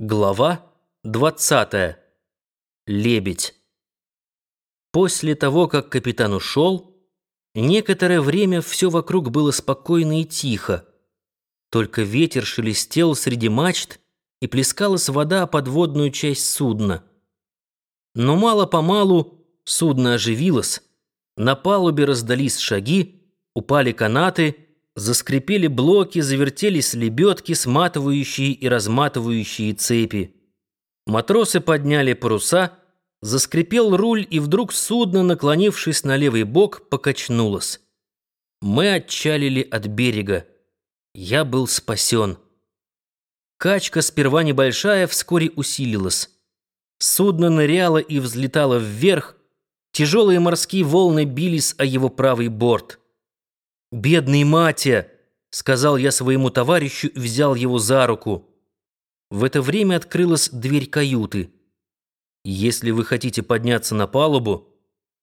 Глава 20. Лебедь. После того, как капитан ушел, некоторое время все вокруг было спокойно и тихо. Только ветер шелестел среди мачт и плескалась вода о подводную часть судна. Но мало-помалу судно оживилось, на палубе раздались шаги, упали канаты — Заскрипели блоки, завертелись лебедки, сматывающие и разматывающие цепи. Матросы подняли паруса, заскрипел руль, и вдруг судно, наклонившись на левый бок, покачнулось. Мы отчалили от берега. Я был спасен. Качка, сперва небольшая, вскоре усилилась. Судно ныряло и взлетало вверх, тяжелые морские волны бились о его правый борт. «Бедный Матя!» — сказал я своему товарищу и взял его за руку. В это время открылась дверь каюты. «Если вы хотите подняться на палубу,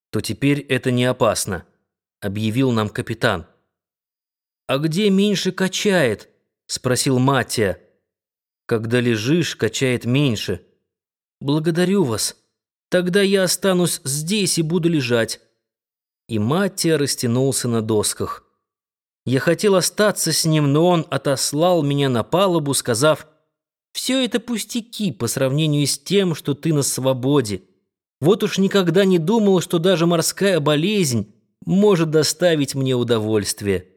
то теперь это не опасно», — объявил нам капитан. «А где меньше качает?» — спросил Матя. «Когда лежишь, качает меньше». «Благодарю вас. Тогда я останусь здесь и буду лежать». И Маттия растянулся на досках. Я хотел остаться с ним, но он отослал меня на палубу, сказав, «Все это пустяки по сравнению с тем, что ты на свободе. Вот уж никогда не думал, что даже морская болезнь может доставить мне удовольствие».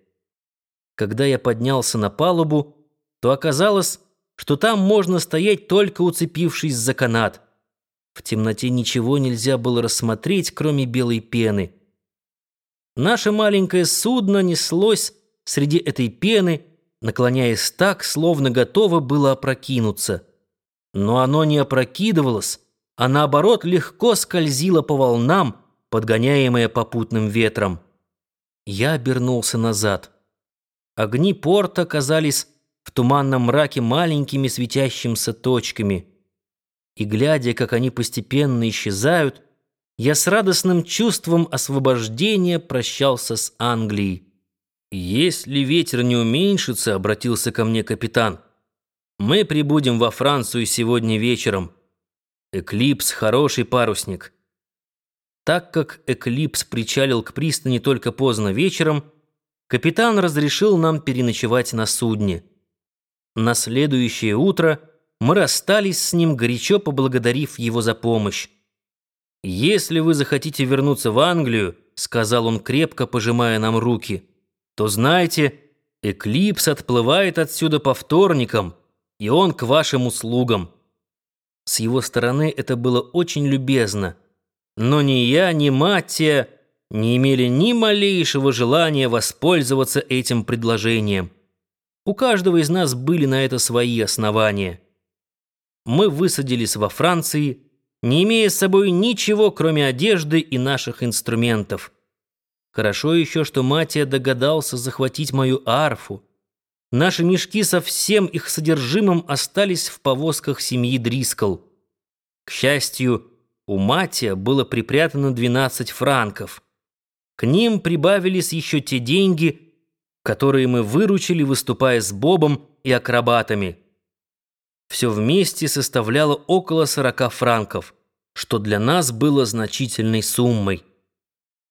Когда я поднялся на палубу, то оказалось, что там можно стоять только уцепившись за канат. В темноте ничего нельзя было рассмотреть, кроме белой пены. Наше маленькое судно неслось среди этой пены, наклоняясь так, словно готово было опрокинуться. Но оно не опрокидывалось, а наоборот легко скользило по волнам, подгоняемое попутным ветром. Я обернулся назад. Огни порта казались в туманном мраке маленькими светящимися точками. И глядя, как они постепенно исчезают, я с радостным чувством освобождения прощался с Англией. «Если ветер не уменьшится», — обратился ко мне капитан, — «мы прибудем во Францию сегодня вечером. Эклипс — хороший парусник». Так как Эклипс причалил к пристани только поздно вечером, капитан разрешил нам переночевать на судне. На следующее утро мы расстались с ним, горячо поблагодарив его за помощь. «Если вы захотите вернуться в Англию», — сказал он крепко, пожимая нам руки, — то знайте, Эклипс отплывает отсюда по вторникам, и он к вашим услугам. С его стороны это было очень любезно, но ни я, ни Маттия не имели ни малейшего желания воспользоваться этим предложением. У каждого из нас были на это свои основания. Мы высадились во Франции, не имея с собой ничего, кроме одежды и наших инструментов. Хорошо еще, что Матия догадался захватить мою арфу. Наши мешки со всем их содержимым остались в повозках семьи Дрискл. К счастью, у Матия было припрятано 12 франков. К ним прибавились еще те деньги, которые мы выручили, выступая с Бобом и акробатами. Все вместе составляло около 40 франков, что для нас было значительной суммой.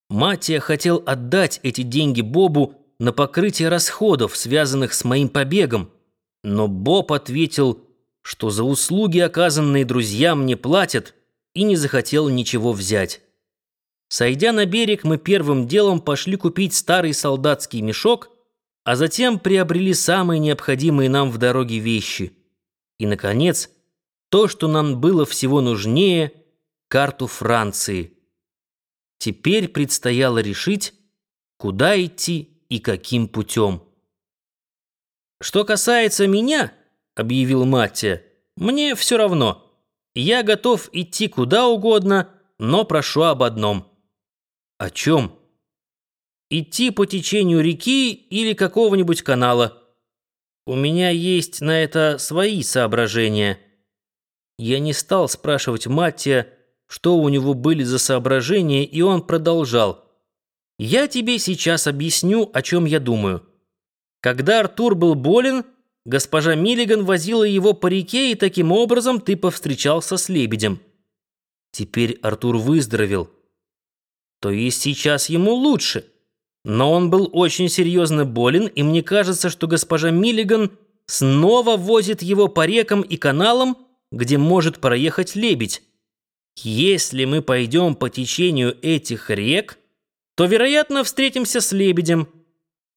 Матия хотел отдать эти деньги Бобу на покрытие расходов, связанных с моим побегом, но Боб ответил, что за услуги, оказанные друзьям, не платят, и не захотел ничего взять. Сойдя на берег, мы первым делом пошли купить старый солдатский мешок, а затем приобрели самые необходимые нам в дороге вещи. И, наконец, то, что нам было всего нужнее — карту Франции — Теперь предстояло решить, куда идти и каким путем. «Что касается меня», — объявил Маттия, — «мне все равно. Я готов идти куда угодно, но прошу об одном». «О чем?» «Идти по течению реки или какого-нибудь канала. У меня есть на это свои соображения». Я не стал спрашивать Маттия, что у него были за соображения, и он продолжал. «Я тебе сейчас объясню, о чем я думаю. Когда Артур был болен, госпожа Миллиган возила его по реке, и таким образом ты повстречался с лебедем. Теперь Артур выздоровел. То есть сейчас ему лучше. Но он был очень серьезно болен, и мне кажется, что госпожа Миллиган снова возит его по рекам и каналам, где может проехать лебедь. Если мы пойдем по течению этих рек, то, вероятно, встретимся с лебедем –